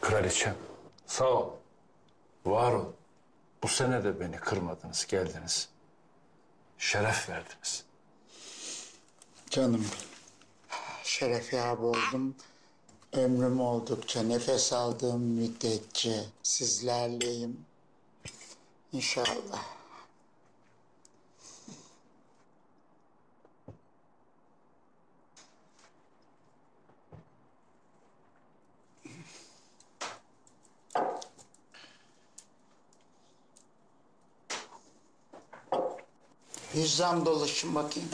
Kraliçem, sağ ol. Var ol. Bu sene de beni kırmadınız, geldiniz. Şeref verdiniz. Canım. Şerefi abi oldum. Ömrüm oldukça nefes aldığım müddetçe sizlerleyim. İnşallah. Yüzden dolaşın bakayım.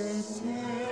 This is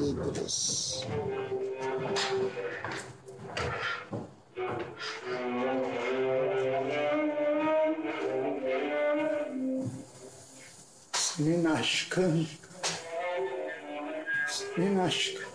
kız. Senin aşkın, senin aşkın